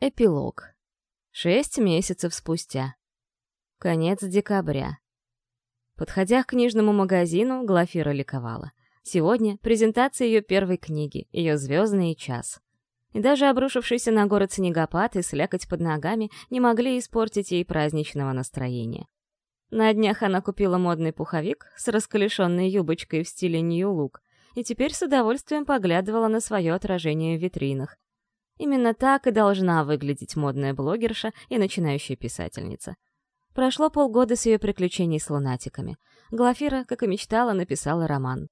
Эпилог. Шесть месяцев спустя. Конец декабря. Подходя к книжному магазину, Глафира ликовала. Сегодня презентация ее первой книги, ее «Звездный час». И даже обрушившийся на город снегопад и слякоть под ногами не могли испортить ей праздничного настроения. На днях она купила модный пуховик с расколешенной юбочкой в стиле нью-лук и теперь с удовольствием поглядывала на свое отражение в витринах, Именно так и должна выглядеть модная блогерша и начинающая писательница. Прошло полгода с ее приключений с лунатиками. Глафира, как и мечтала, написала роман.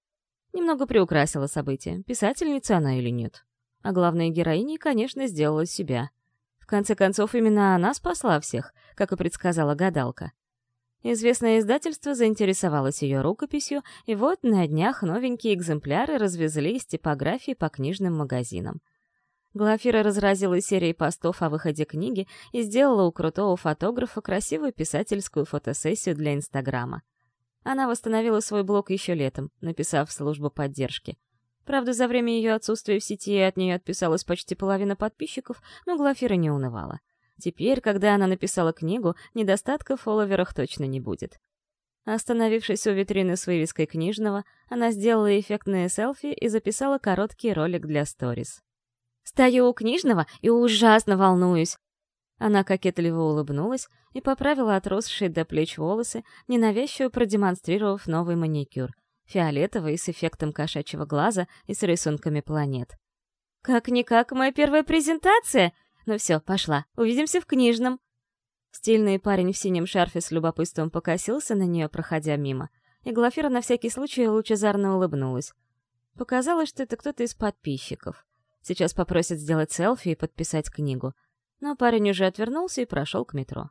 Немного приукрасила события, писательница она или нет. А главной героиней, конечно, сделала себя. В конце концов, именно она спасла всех, как и предсказала гадалка. Известное издательство заинтересовалось ее рукописью, и вот на днях новенькие экземпляры развезли из типографии по книжным магазинам. Глафира разразила серией постов о выходе книги и сделала у крутого фотографа красивую писательскую фотосессию для Инстаграма. Она восстановила свой блог еще летом, написав в службу поддержки. Правда, за время ее отсутствия в сети от нее отписалась почти половина подписчиков, но Глафира не унывала. Теперь, когда она написала книгу, недостатка в фолловерах точно не будет. Остановившись у витрины с вывеской книжного, она сделала эффектные селфи и записала короткий ролик для сторис. Стою у книжного и ужасно волнуюсь. Она кокетливо улыбнулась и поправила отросшие до плеч волосы, ненавязчиво продемонстрировав новый маникюр, фиолетовый с эффектом кошачьего глаза и с рисунками планет. «Как-никак моя первая презентация! Ну все, пошла, увидимся в книжном!» Стильный парень в синем шарфе с любопытством покосился на нее, проходя мимо, и Глафира на всякий случай лучезарно улыбнулась. Показалось, что это кто-то из подписчиков. Сейчас попросят сделать селфи и подписать книгу. Но парень уже отвернулся и прошел к метро.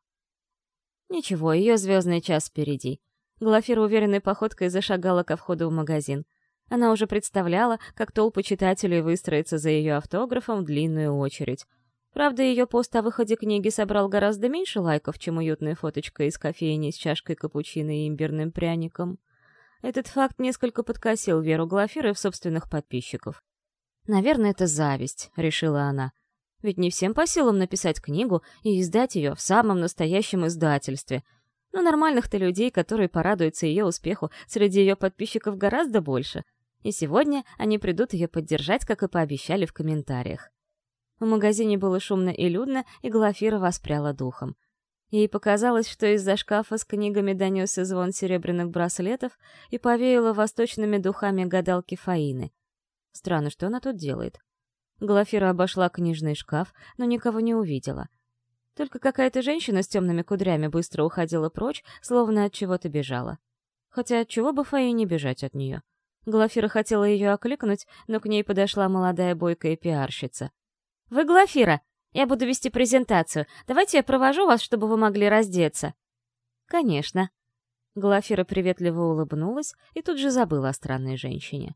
Ничего, ее звездный час впереди. Глафира уверенной походкой зашагала ко входу в магазин. Она уже представляла, как толпы читателей выстроятся за ее автографом в длинную очередь. Правда, ее пост о выходе книги собрал гораздо меньше лайков, чем уютная фоточка из кофейни с чашкой капучино и имбирным пряником. Этот факт несколько подкосил веру Глафиры в собственных подписчиков. «Наверное, это зависть», — решила она. «Ведь не всем по силам написать книгу и издать ее в самом настоящем издательстве. Но нормальных-то людей, которые порадуются ее успеху, среди ее подписчиков гораздо больше. И сегодня они придут ее поддержать, как и пообещали в комментариях». В магазине было шумно и людно, и Глафира воспряла духом. Ей показалось, что из-за шкафа с книгами донесся звон серебряных браслетов и повеяло восточными духами гадалки Фаины — Странно, что она тут делает. Глафира обошла книжный шкаф, но никого не увидела. Только какая-то женщина с темными кудрями быстро уходила прочь, словно от чего-то бежала. Хотя от чего бы Фаи не бежать от нее? Глафира хотела ее окликнуть, но к ней подошла молодая бойкая пиарщица. «Вы Глафира! Я буду вести презентацию. Давайте я провожу вас, чтобы вы могли раздеться». «Конечно». Глафира приветливо улыбнулась и тут же забыла о странной женщине.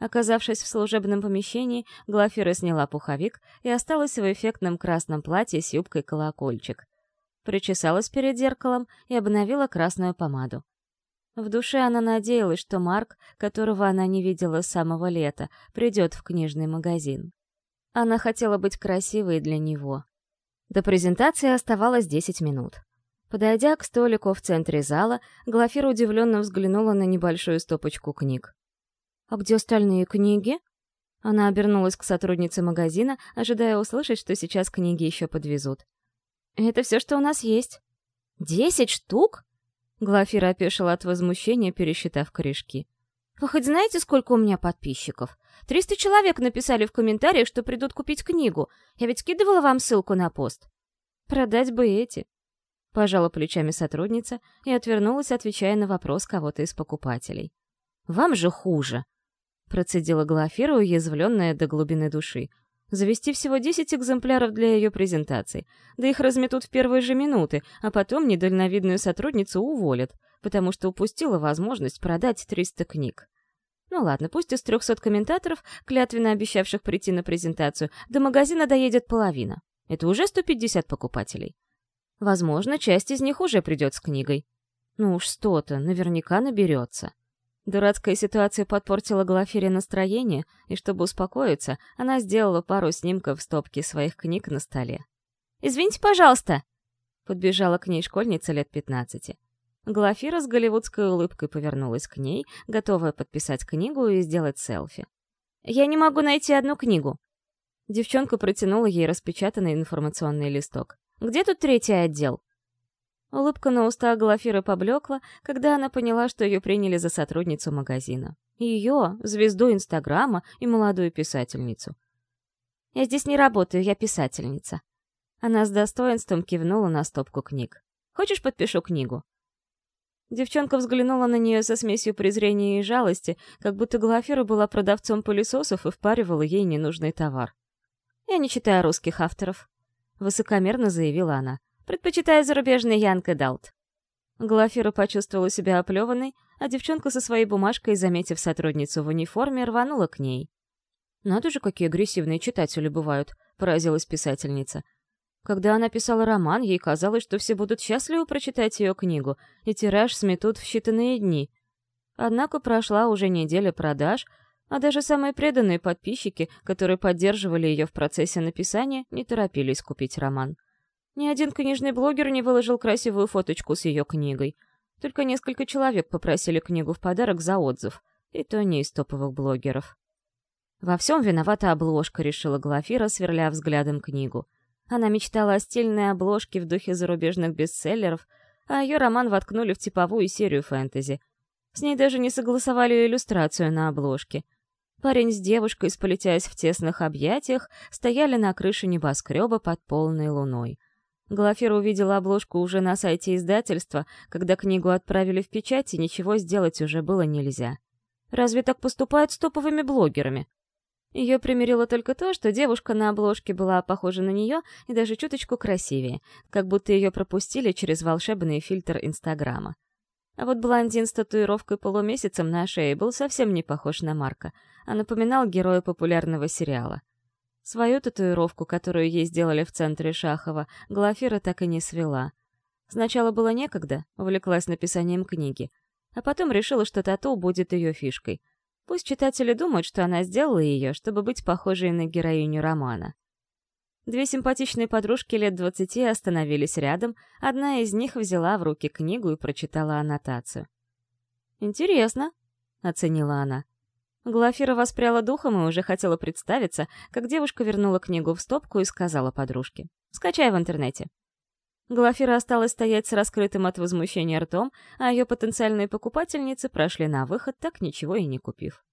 Оказавшись в служебном помещении, Глафира сняла пуховик и осталась в эффектном красном платье с юбкой-колокольчик. Причесалась перед зеркалом и обновила красную помаду. В душе она надеялась, что Марк, которого она не видела с самого лета, придет в книжный магазин. Она хотела быть красивой для него. До презентации оставалось 10 минут. Подойдя к столику в центре зала, Глафира удивленно взглянула на небольшую стопочку книг. «А где остальные книги?» Она обернулась к сотруднице магазина, ожидая услышать, что сейчас книги еще подвезут. «Это все, что у нас есть». «Десять штук?» Глафира опешила от возмущения, пересчитав корешки. «Вы хоть знаете, сколько у меня подписчиков? Триста человек написали в комментариях, что придут купить книгу. Я ведь скидывала вам ссылку на пост». «Продать бы эти». Пожала плечами сотрудница и отвернулась, отвечая на вопрос кого-то из покупателей. «Вам же хуже», Процедила Глафира, уязвленная до глубины души. Завести всего 10 экземпляров для ее презентации. Да их разметут в первые же минуты, а потом недальновидную сотрудницу уволят, потому что упустила возможность продать 300 книг. Ну ладно, пусть из 300 комментаторов, клятвенно обещавших прийти на презентацию, до магазина доедет половина. Это уже 150 покупателей. Возможно, часть из них уже придет с книгой. Ну уж что-то, наверняка наберется. Дурацкая ситуация подпортила Глафире настроение, и чтобы успокоиться, она сделала пару снимков стопки своих книг на столе. «Извините, пожалуйста!» Подбежала к ней школьница лет пятнадцати. Глафира с голливудской улыбкой повернулась к ней, готовая подписать книгу и сделать селфи. «Я не могу найти одну книгу». Девчонка протянула ей распечатанный информационный листок. «Где тут третий отдел?» Улыбка на устах Глафиры поблекла, когда она поняла, что ее приняли за сотрудницу магазина. Ее, звезду Инстаграма и молодую писательницу. «Я здесь не работаю, я писательница». Она с достоинством кивнула на стопку книг. «Хочешь, подпишу книгу?» Девчонка взглянула на нее со смесью презрения и жалости, как будто Глафира была продавцом пылесосов и впаривала ей ненужный товар. «Я не читаю русских авторов», — высокомерно заявила она. «Предпочитаю зарубежный Янка Далт». Глафира почувствовала себя оплеванной, а девчонка со своей бумажкой, заметив сотрудницу в униформе, рванула к ней. «Надо же, какие агрессивные читатели бывают», — поразилась писательница. Когда она писала роман, ей казалось, что все будут счастливы прочитать ее книгу, и тираж сметут в считанные дни. Однако прошла уже неделя продаж, а даже самые преданные подписчики, которые поддерживали ее в процессе написания, не торопились купить роман. Ни один книжный блогер не выложил красивую фоточку с ее книгой. Только несколько человек попросили книгу в подарок за отзыв, и то не из топовых блогеров. Во всем виновата обложка, решила Глафира, сверля взглядом книгу — она мечтала о стильной обложке в духе зарубежных бестселлеров, а ее роман воткнули в типовую серию фэнтези. С ней даже не согласовали иллюстрацию на обложке. Парень с девушкой, сполетясь в тесных объятиях, стояли на крыше небоскреба под полной луной. Глафира увидела обложку уже на сайте издательства, когда книгу отправили в печать, и ничего сделать уже было нельзя. Разве так поступают с топовыми блогерами? Ее примирило только то, что девушка на обложке была похожа на нее и даже чуточку красивее, как будто ее пропустили через волшебный фильтр Инстаграма. А вот блондин с татуировкой полумесяцем на шее был совсем не похож на Марка, а напоминал героя популярного сериала. Свою татуировку, которую ей сделали в центре Шахова, Глафира так и не свела. Сначала было некогда, увлеклась написанием книги, а потом решила, что тату будет ее фишкой — Пусть читатели думают, что она сделала ее, чтобы быть похожей на героиню романа. Две симпатичные подружки лет двадцати остановились рядом, одна из них взяла в руки книгу и прочитала аннотацию. «Интересно», — оценила она. Глафира воспряла духом и уже хотела представиться, как девушка вернула книгу в стопку и сказала подружке. «Скачай в интернете». Глафира осталась стоять с раскрытым от возмущения ртом, а ее потенциальные покупательницы прошли на выход, так ничего и не купив.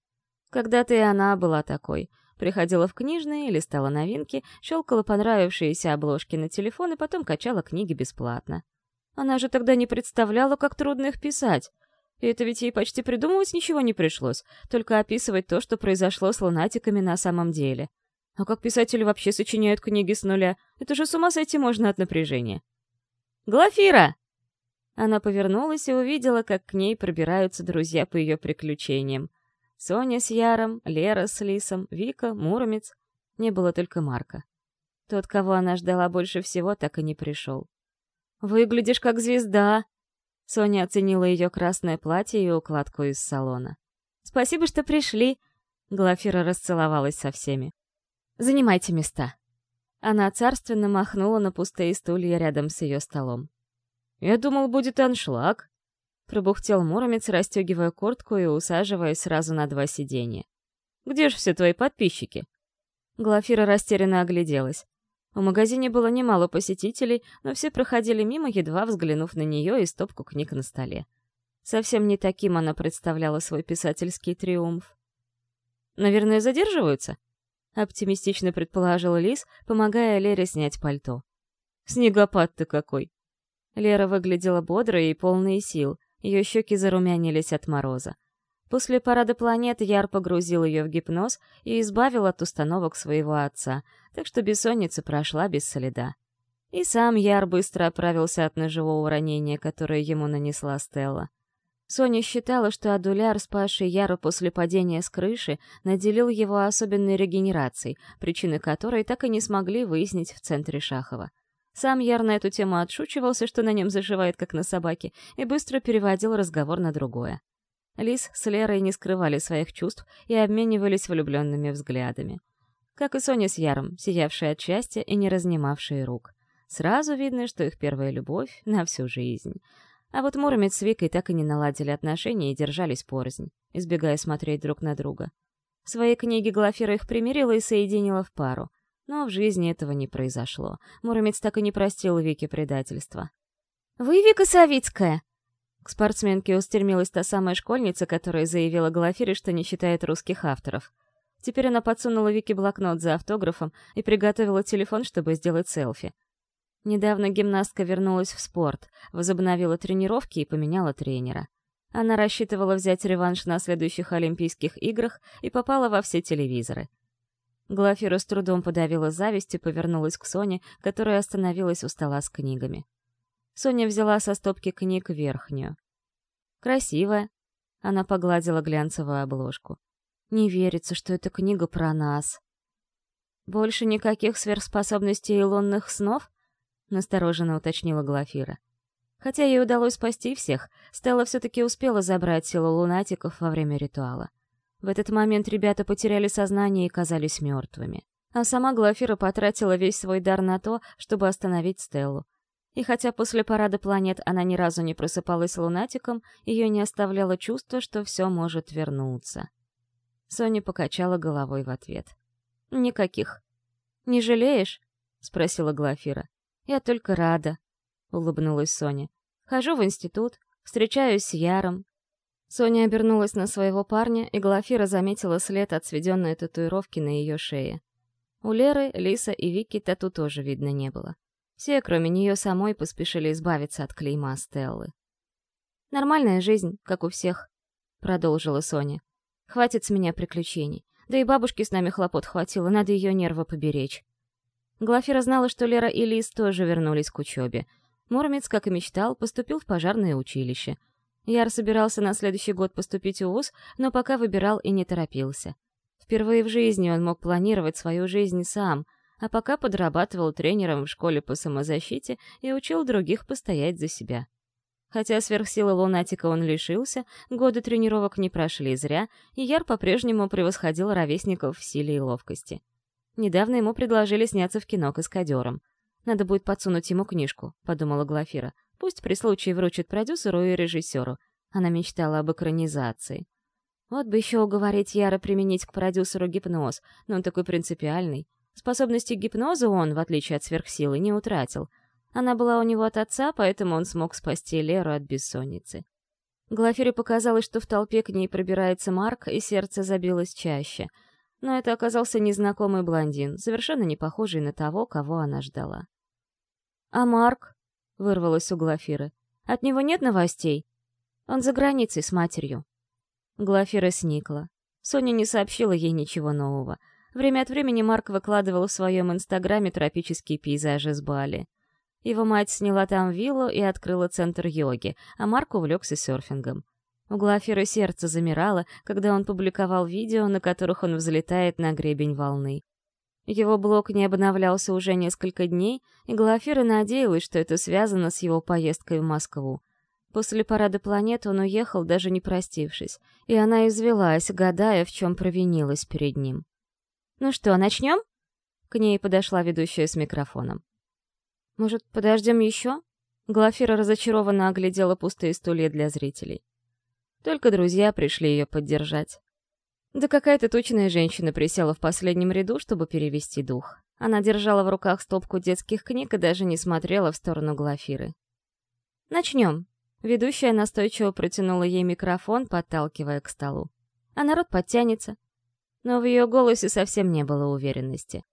Когда-то и она была такой. Приходила в книжные, листала новинки, щелкала понравившиеся обложки на телефон и потом качала книги бесплатно. Она же тогда не представляла, как трудно их писать. И это ведь ей почти придумывать ничего не пришлось, только описывать то, что произошло с лунатиками на самом деле. А как писатели вообще сочиняют книги с нуля? Это же с ума сойти можно от напряжения. Глафира!» Она повернулась и увидела, как к ней пробираются друзья по ее приключениям. Соня с Яром, Лера с Лисом, Вика, Муромец. Не было только Марка. Тот, кого она ждала больше всего, так и не пришел. «Выглядишь как звезда!» Соня оценила ее красное платье и укладку из салона. «Спасибо, что пришли!» Глафира расцеловалась со всеми. «Занимайте места!» Она царственно махнула на пустые стулья рядом с ее столом. «Я думал, будет аншлаг», — пробухтел Муромец, расстегивая куртку и усаживаясь сразу на два сиденья. «Где же все твои подписчики?» Глафира растерянно огляделась. В магазине было немало посетителей, но все проходили мимо, едва взглянув на нее и стопку книг на столе. Совсем не таким она представляла свой писательский триумф. «Наверное, задерживаются?» оптимистично предположил Лис, помогая Лере снять пальто. Снегопад-то какой! Лера выглядела бодрой и полной сил, ее щеки зарумянились от мороза. После парада планет Яр погрузил ее в гипноз и избавил от установок своего отца, так что бессонница прошла без следа. И сам Яр быстро оправился от ножевого ранения, которое ему нанесла Стелла. Соня считала, что Адуляр, спасший Яру после падения с крыши, наделил его особенной регенерацией, причины которой так и не смогли выяснить в центре Шахова. Сам Яр на эту тему отшучивался, что на нем заживает, как на собаке, и быстро переводил разговор на другое. Лис с Лерой не скрывали своих чувств и обменивались влюбленными взглядами. Как и Соня с Яром, сиявшие от счастья и не разнимавшие рук. Сразу видно, что их первая любовь на всю жизнь. А вот Муромец с Викой так и не наладили отношения и держались порознь, избегая смотреть друг на друга. В своей книге Глафира их примирила и соединила в пару. Но в жизни этого не произошло. Муромец так и не простил Вике предательства. «Вы Вика Савицкая!» К спортсменке устремилась та самая школьница, которая заявила Глафире, что не читает русских авторов. Теперь она подсунула Вике блокнот за автографом и приготовила телефон, чтобы сделать селфи. Недавно гимнастка вернулась в спорт, возобновила тренировки и поменяла тренера. Она рассчитывала взять реванш на следующих Олимпийских играх и попала во все телевизоры. Глафира с трудом подавила зависть и повернулась к Соне, которая остановилась у стола с книгами. Соня взяла со стопки книг верхнюю. «Красивая», — она погладила глянцевую обложку. «Не верится, что это книга про нас». «Больше никаких сверхспособностей и лунных снов?» — настороженно уточнила Глафира. Хотя ей удалось спасти всех, Стелла все-таки успела забрать силу лунатиков во время ритуала. В этот момент ребята потеряли сознание и казались мертвыми. А сама Глафира потратила весь свой дар на то, чтобы остановить Стеллу. И хотя после парада планет она ни разу не просыпалась лунатиком, ее не оставляло чувство, что все может вернуться. Соня покачала головой в ответ. «Никаких». «Не жалеешь?» — спросила Глафира. «Я только рада», — улыбнулась Соня. «Хожу в институт, встречаюсь с Яром». Соня обернулась на своего парня, и Глафира заметила след от сведенной татуировки на ее шее. У Леры, Лиса и Вики тату тоже видно не было. Все, кроме нее самой, поспешили избавиться от клейма Стеллы. «Нормальная жизнь, как у всех», — продолжила Соня. «Хватит с меня приключений. Да и бабушке с нами хлопот хватило, надо ее нервы поберечь». Глафира знала, что Лера и Лис тоже вернулись к учебе — Муромец, как и мечтал, поступил в пожарное училище. Яр собирался на следующий год поступить в ВУЗ, но пока выбирал и не торопился. Впервые в жизни он мог планировать свою жизнь сам, а пока подрабатывал тренером в школе по самозащите и учил других постоять за себя. Хотя сверхсилы лунатика он лишился, годы тренировок не прошли зря, и Яр по-прежнему превосходил ровесников в силе и ловкости. Недавно ему предложили сняться в кино каскадером — надо будет подсунуть ему книжку, подумала Глафира. Пусть при случае вручит продюсеру и режиссеру. Она мечтала об экранизации. Вот бы еще уговорить Яра применить к продюсеру гипноз, но он такой принципиальный. Способности гипноза он, в отличие от сверхсилы, не утратил. Она была у него от отца, поэтому он смог спасти Леру от бессонницы. Глафире показалось, что в толпе к ней пробирается Марк, и сердце забилось чаще. Но это оказался незнакомый блондин, совершенно не похожий на того, кого она ждала. «А Марк?» — вырвалось у Глафиры. «От него нет новостей? Он за границей с матерью». Глафира сникла. Соня не сообщила ей ничего нового. Время от времени Марк выкладывал в своем инстаграме тропические пейзажи с Бали. Его мать сняла там виллу и открыла центр йоги, а Марк увлекся серфингом. У Глафира сердце замирало, когда он публиковал видео, на которых он взлетает на гребень волны. Его блог не обновлялся уже несколько дней, и Глафира надеялась, что это связано с его поездкой в Москву. После парада планет он уехал, даже не простившись, и она извелась, гадая, в чем провинилась перед ним. «Ну что, начнем?» К ней подошла ведущая с микрофоном. «Может, подождем еще?» Глафира разочарованно оглядела пустые стулья для зрителей. Только друзья пришли ее поддержать. Да какая-то тучная женщина присела в последнем ряду, чтобы перевести дух. Она держала в руках стопку детских книг и даже не смотрела в сторону Глафиры. «Начнем». Ведущая настойчиво протянула ей микрофон, подталкивая к столу. А народ подтянется. Но в ее голосе совсем не было уверенности.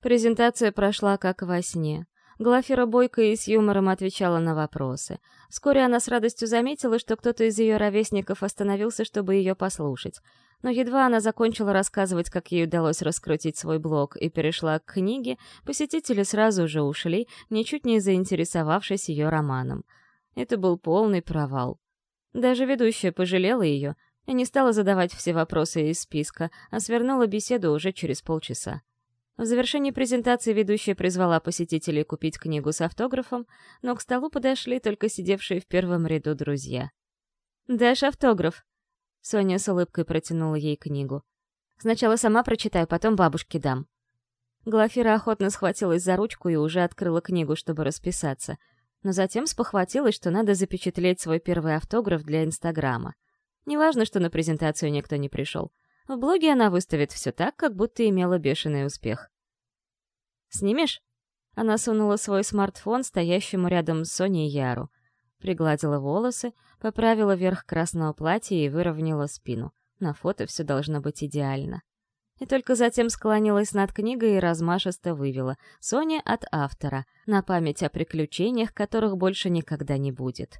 Презентация прошла как во сне. Глафира бойко и с юмором отвечала на вопросы. Вскоре она с радостью заметила, что кто-то из ее ровесников остановился, чтобы ее послушать. Но едва она закончила рассказывать, как ей удалось раскрутить свой блог, и перешла к книге, посетители сразу же ушли, ничуть не заинтересовавшись ее романом. Это был полный провал. Даже ведущая пожалела ее и не стала задавать все вопросы из списка, а свернула беседу уже через полчаса. В завершении презентации ведущая призвала посетителей купить книгу с автографом, но к столу подошли только сидевшие в первом ряду друзья. «Дашь автограф?» Соня с улыбкой протянула ей книгу. «Сначала сама прочитаю, потом бабушке дам». Глафира охотно схватилась за ручку и уже открыла книгу, чтобы расписаться. Но затем спохватилась, что надо запечатлеть свой первый автограф для Инстаграма. Неважно, что на презентацию никто не пришел. В блоге она выставит все так, как будто имела бешеный успех. «Снимешь?» Она сунула свой смартфон стоящему рядом с Соней Яру. Пригладила волосы, поправила верх красного платья и выровняла спину. На фото все должно быть идеально. И только затем склонилась над книгой и размашисто вывела «Соня от автора», на память о приключениях, которых больше никогда не будет.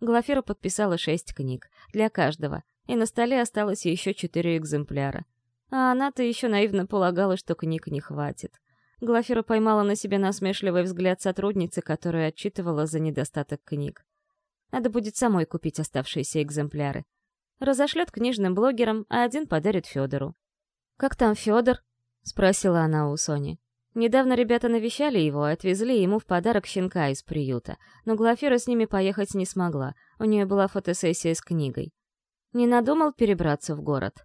Глафира подписала шесть книг, для каждого, и на столе осталось еще четыре экземпляра. А она-то еще наивно полагала, что книг не хватит. Глафира поймала на себе насмешливый взгляд сотрудницы, которая отчитывала за недостаток книг. Надо будет самой купить оставшиеся экземпляры. Разошлет книжным блогерам, а один подарит Федору. «Как там Федор?» — спросила она у Сони. Недавно ребята навещали его и отвезли ему в подарок щенка из приюта, но Глафира с ними поехать не смогла, у нее была фотосессия с книгой. Не надумал перебраться в город?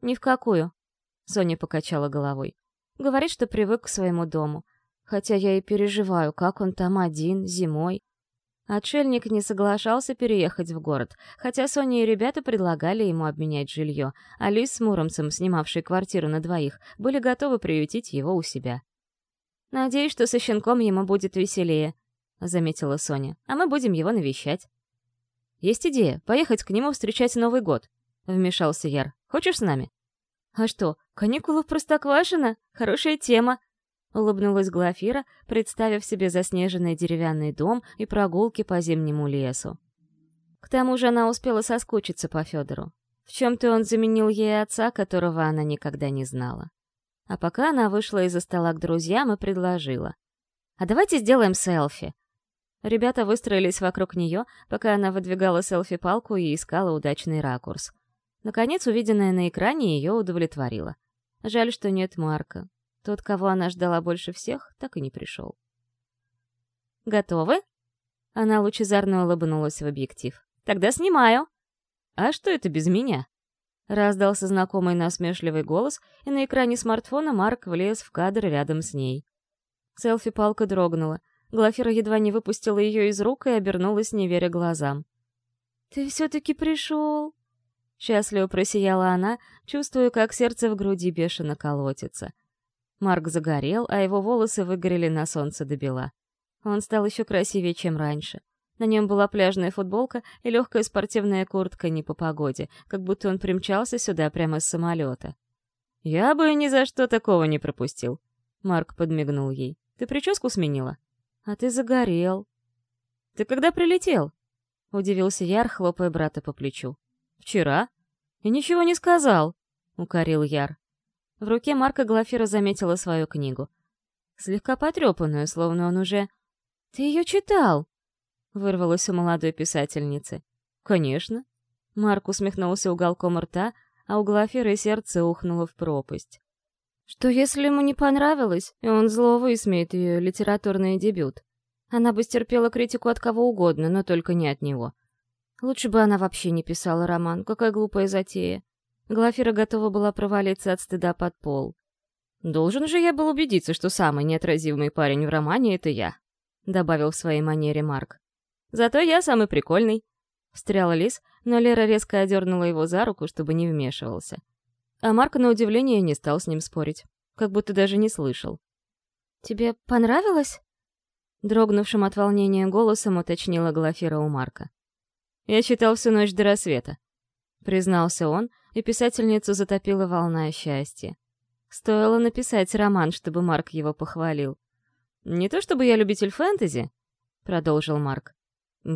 «Ни в какую», — Соня покачала головой. Говорит, что привык к своему дому. Хотя я и переживаю, как он там один, зимой. Отшельник не соглашался переехать в город, хотя Соня и ребята предлагали ему обменять жилье, а Лис с Муромцем, снимавшие квартиру на двоих, были готовы приютить его у себя. «Надеюсь, что со щенком ему будет веселее», — заметила Соня, «а мы будем его навещать». «Есть идея — поехать к нему встречать Новый год», — вмешался Яр. «Хочешь с нами?» «А что, каникулы в Простоквашино? Хорошая тема!» — улыбнулась Глафира, представив себе заснеженный деревянный дом и прогулки по зимнему лесу. К тому же она успела соскучиться по Федору. В чем-то он заменил ей отца, которого она никогда не знала. А пока она вышла из-за стола к друзьям и предложила. «А давайте сделаем селфи!» Ребята выстроились вокруг нее, пока она выдвигала селфи-палку и искала удачный ракурс. Наконец, увиденное на экране ее удовлетворило. Жаль, что нет Марка. Тот, кого она ждала больше всех, так и не пришел. «Готовы?» Она лучезарно улыбнулась в объектив. «Тогда снимаю!» «А что это без меня?» Раздался знакомый насмешливый голос, и на экране смартфона Марк влез в кадр рядом с ней. Селфи-палка дрогнула. Глафира едва не выпустила ее из рук и обернулась, не веря глазам. «Ты все-таки пришел!» Счастливо просияла она, чувствуя, как сердце в груди бешено колотится. Марк загорел, а его волосы выгорели на солнце до бела. Он стал еще красивее, чем раньше. На нем была пляжная футболка и легкая спортивная куртка не по погоде, как будто он примчался сюда прямо с самолета. «Я бы ни за что такого не пропустил», — Марк подмигнул ей. «Ты прическу сменила?» «А ты загорел». «Ты когда прилетел?» — удивился Яр, хлопая брата по плечу. «Вчера?» «И ничего не сказал», — укорил Яр. В руке Марка Глафира заметила свою книгу. Слегка потрепанную, словно он уже... «Ты ее читал?» — вырвалось у молодой писательницы. «Конечно». Марк усмехнулся уголком рта, а у Глафиры сердце ухнуло в пропасть. Что если ему не понравилось, и он зло высмеет ее литературный дебют? Она бы стерпела критику от кого угодно, но только не от него. Лучше бы она вообще не писала роман, какая глупая затея. Глафира готова была провалиться от стыда под пол. «Должен же я был убедиться, что самый неотразимый парень в романе — это я», — добавил в своей манере Марк. «Зато я самый прикольный», — встряла Лис, но Лера резко одернула его за руку, чтобы не вмешивался. А Марк, на удивление, не стал с ним спорить, как будто даже не слышал. «Тебе понравилось?» Дрогнувшим от волнения голосом уточнила Глафира у Марка. Я читал всю ночь до рассвета. Признался он, и писательницу затопила волна счастья. Стоило написать роман, чтобы Марк его похвалил. «Не то чтобы я любитель фэнтези», — продолжил Марк.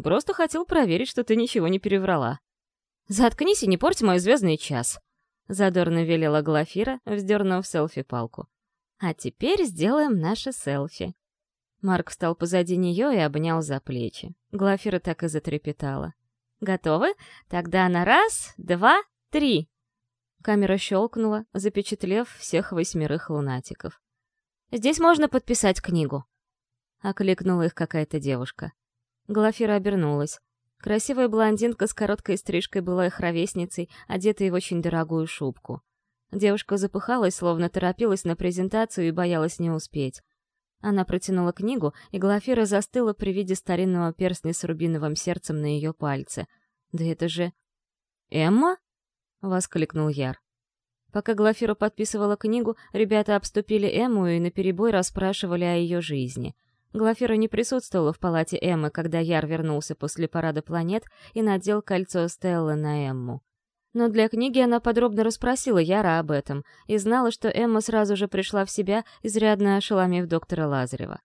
«Просто хотел проверить, что ты ничего не переврала». «Заткнись и не порти мой звездный час», — задорно велела Глафира, вздернув селфи-палку. «А теперь сделаем наше селфи». Марк встал позади нее и обнял за плечи. Глафира так и затрепетала. Готовы? Тогда на раз, два, три!» Камера щелкнула, запечатлев всех восьмерых лунатиков. «Здесь можно подписать книгу», — окликнула их какая-то девушка. Глафира обернулась. Красивая блондинка с короткой стрижкой была их ровесницей, одетой в очень дорогую шубку. Девушка запыхалась, словно торопилась на презентацию и боялась не успеть. Она протянула книгу, и Глафира застыла при виде старинного перстня с рубиновым сердцем на ее пальце. «Да это же...» «Эмма?» — воскликнул Яр. Пока Глафира подписывала книгу, ребята обступили Эмму и наперебой расспрашивали о ее жизни. Глафира не присутствовала в палате Эммы, когда Яр вернулся после парада планет и надел кольцо Стеллы на Эмму. Но для книги она подробно расспросила Яра об этом и знала, что Эмма сразу же пришла в себя, изрядно ошеломив доктора Лазарева.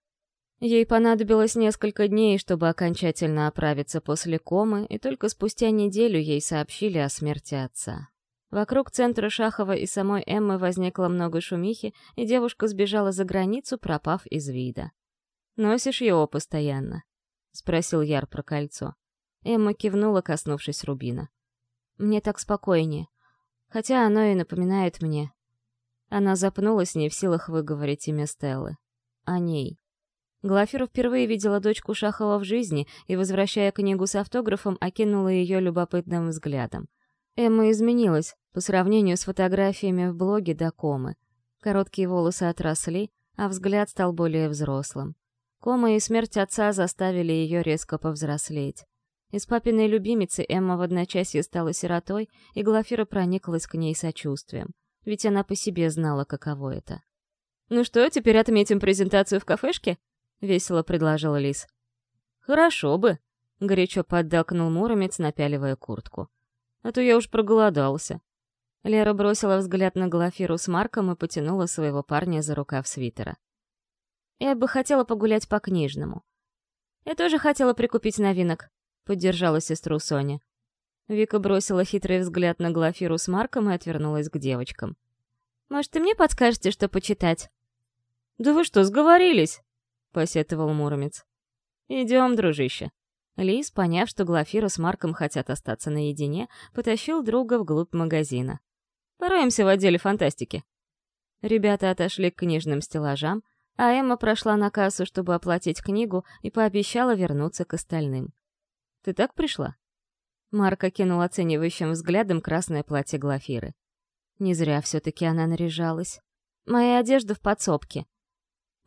Ей понадобилось несколько дней, чтобы окончательно оправиться после комы, и только спустя неделю ей сообщили о смерти отца. Вокруг центра Шахова и самой Эммы возникло много шумихи, и девушка сбежала за границу, пропав из вида. «Носишь его постоянно?» — спросил Яр про кольцо. Эмма кивнула, коснувшись рубина. Мне так спокойнее. Хотя оно и напоминает мне. Она запнулась, не в силах выговорить имя Стеллы. О ней. Глафира впервые видела дочку Шахова в жизни и, возвращая книгу с автографом, окинула ее любопытным взглядом. Эмма изменилась по сравнению с фотографиями в блоге до комы. Короткие волосы отросли, а взгляд стал более взрослым. Кома и смерть отца заставили ее резко повзрослеть. Из папиной любимицы Эмма в одночасье стала сиротой, и Глафира прониклась к ней сочувствием, ведь она по себе знала, каково это. «Ну что, теперь отметим презентацию в кафешке?» — весело предложил Лис. «Хорошо бы», — горячо поддакнул Муромец, напяливая куртку. «А то я уж проголодался». Лера бросила взгляд на Глафиру с Марком и потянула своего парня за рукав свитера. «Я бы хотела погулять по книжному. Я тоже хотела прикупить новинок поддержала сестру Соня. Вика бросила хитрый взгляд на Глафиру с Марком и отвернулась к девочкам. «Может, и мне подскажете, что почитать?» «Да вы что, сговорились?» — посетовал Муромец. «Идем, дружище». Лис, поняв, что Глафира с Марком хотят остаться наедине, потащил друга вглубь магазина. «Пороемся в отделе фантастики». Ребята отошли к книжным стеллажам, а Эмма прошла на кассу, чтобы оплатить книгу, и пообещала вернуться к остальным. Ты так пришла?» Марк окинул оценивающим взглядом красное платье Глафиры. Не зря все-таки она наряжалась. «Моя одежда в подсобке».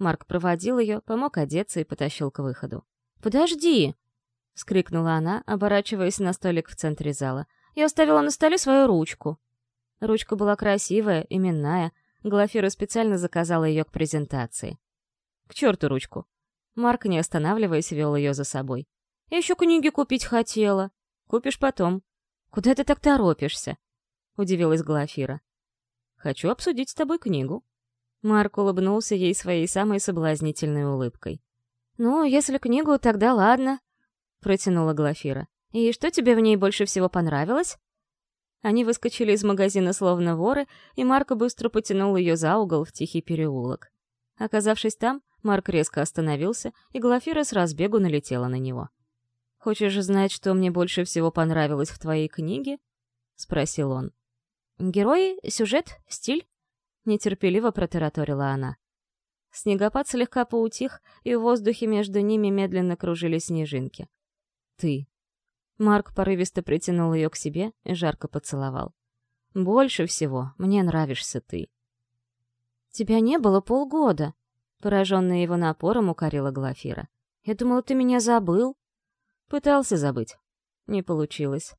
Марк проводил ее, помог одеться и потащил к выходу. «Подожди!» — вскрикнула она, оборачиваясь на столик в центре зала. «Я оставила на столе свою ручку». Ручка была красивая, именная. Глафира специально заказала ее к презентации. «К черту ручку!» Марк, не останавливаясь, вел ее за собой. Я еще книги купить хотела. Купишь потом. Куда ты так торопишься? Удивилась Глафира. Хочу обсудить с тобой книгу. Марк улыбнулся ей своей самой соблазнительной улыбкой. «Ну, если книгу, тогда ладно», — протянула Глафира. «И что тебе в ней больше всего понравилось?» Они выскочили из магазина словно воры, и Марк быстро потянул ее за угол в тихий переулок. Оказавшись там, Марк резко остановился, и Глафира с разбегу налетела на него. «Хочешь знать, что мне больше всего понравилось в твоей книге?» — спросил он. «Герои, сюжет, стиль?» — нетерпеливо протараторила она. Снегопад слегка поутих, и в воздухе между ними медленно кружили снежинки. «Ты». Марк порывисто притянул ее к себе и жарко поцеловал. «Больше всего мне нравишься ты». «Тебя не было полгода», — пораженная его напором укорила Глафира. «Я думала, ты меня забыл». Пытался забыть. Не получилось,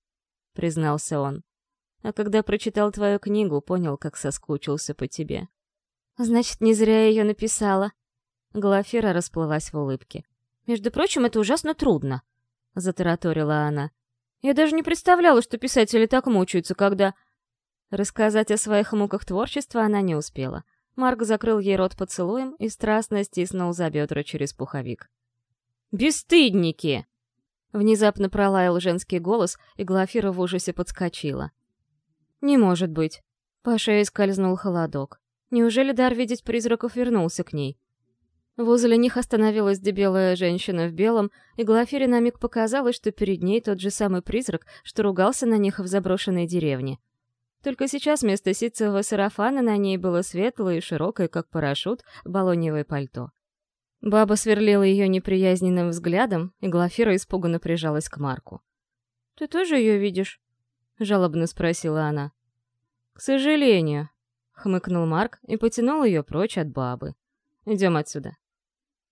признался он. А когда прочитал твою книгу, понял, как соскучился по тебе. Значит, не зря я ее написала. Глафира расплылась в улыбке. Между прочим, это ужасно трудно, затараторила она. Я даже не представляла, что писатели так мучаются, когда... Рассказать о своих муках творчества она не успела. Марк закрыл ей рот поцелуем и страстно стиснул за бедра через пуховик. «Бесстыдники!» Внезапно пролаял женский голос, и Глафира в ужасе подскочила. «Не может быть». По шее скользнул холодок. Неужели дар видеть призраков вернулся к ней? Возле них остановилась дебелая женщина в белом, и Глафире на миг показалось, что перед ней тот же самый призрак, что ругался на них в заброшенной деревне. Только сейчас вместо ситцевого сарафана на ней было светлое и широкое, как парашют, балоньевое пальто. Баба сверлила ее неприязненным взглядом, и Глафира испуганно прижалась к Марку. «Ты тоже ее видишь?» — жалобно спросила она. «К сожалению», хмыкнул Марк и потянул ее прочь от бабы. «Идем отсюда».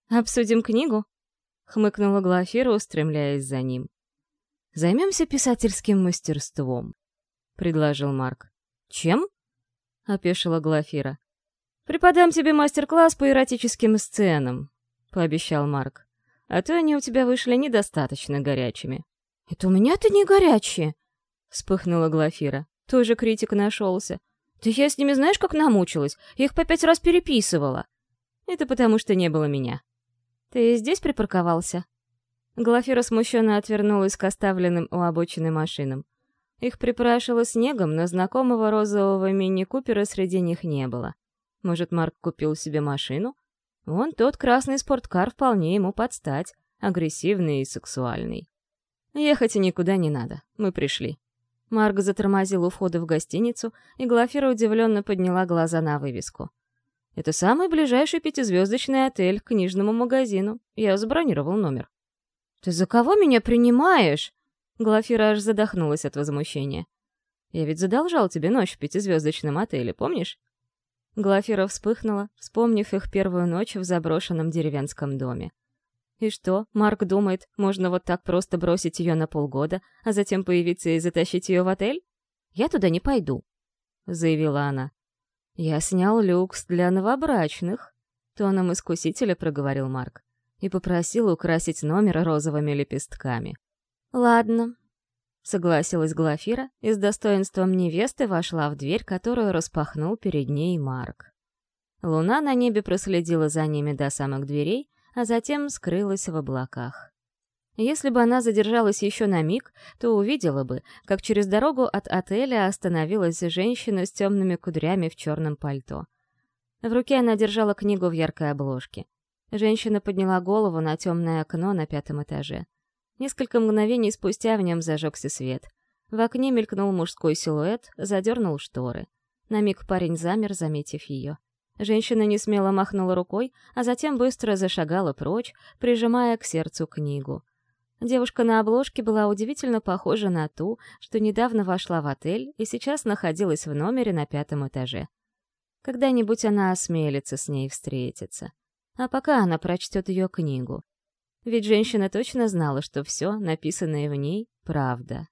«Обсудим книгу?» — хмыкнула Глафира, устремляясь за ним. «Займемся писательским мастерством», — предложил Марк. «Чем?» — опешила Глафира. «Преподам тебе мастер-класс по эротическим сценам», — пообещал Марк. «А то они у тебя вышли недостаточно горячими». «Это у меня-то не горячие», — вспыхнула Глафира. Тоже критик нашелся. «Да я с ними знаешь, как намучилась? Я их по пять раз переписывала». «Это потому, что не было меня». «Ты здесь припарковался?» Глафира смущенно отвернулась к оставленным у обочины машинам. Их припрашивало снегом, но знакомого розового мини-купера среди них не было. Может, Марк купил себе машину? Вон тот красный спорткар вполне ему подстать, агрессивный и сексуальный. Ехать никуда не надо, мы пришли. Марк затормозил у входа в гостиницу, и Глафира удивленно подняла глаза на вывеску. «Это самый ближайший пятизвездочный отель к книжному магазину. Я забронировал номер». «Ты за кого меня принимаешь?» Глафира аж задохнулась от возмущения. «Я ведь задолжал тебе ночь в пятизвездочном отеле, помнишь?» Глафира вспыхнула, вспомнив их первую ночь в заброшенном деревенском доме. И что, Марк думает, можно вот так просто бросить ее на полгода, а затем появиться и затащить ее в отель? Я туда не пойду, — заявила она. Я снял люкс для новобрачных, — тоном искусителя проговорил Марк, и попросил украсить номер розовыми лепестками. Ладно, Согласилась Глафира и с достоинством невесты вошла в дверь, которую распахнул перед ней Марк. Луна на небе проследила за ними до самых дверей, а затем скрылась в облаках. Если бы она задержалась еще на миг, то увидела бы, как через дорогу от отеля остановилась женщина с темными кудрями в черном пальто. В руке она держала книгу в яркой обложке. Женщина подняла голову на темное окно на пятом этаже. Несколько мгновений спустя в нем зажегся свет. В окне мелькнул мужской силуэт, задернул шторы. На миг парень замер, заметив ее. Женщина не смело махнула рукой, а затем быстро зашагала прочь, прижимая к сердцу книгу. Девушка на обложке была удивительно похожа на ту, что недавно вошла в отель и сейчас находилась в номере на пятом этаже. Когда-нибудь она осмелится с ней встретиться. А пока она прочтет ее книгу. Ведь женщина точно знала, что все, написанное в ней, правда.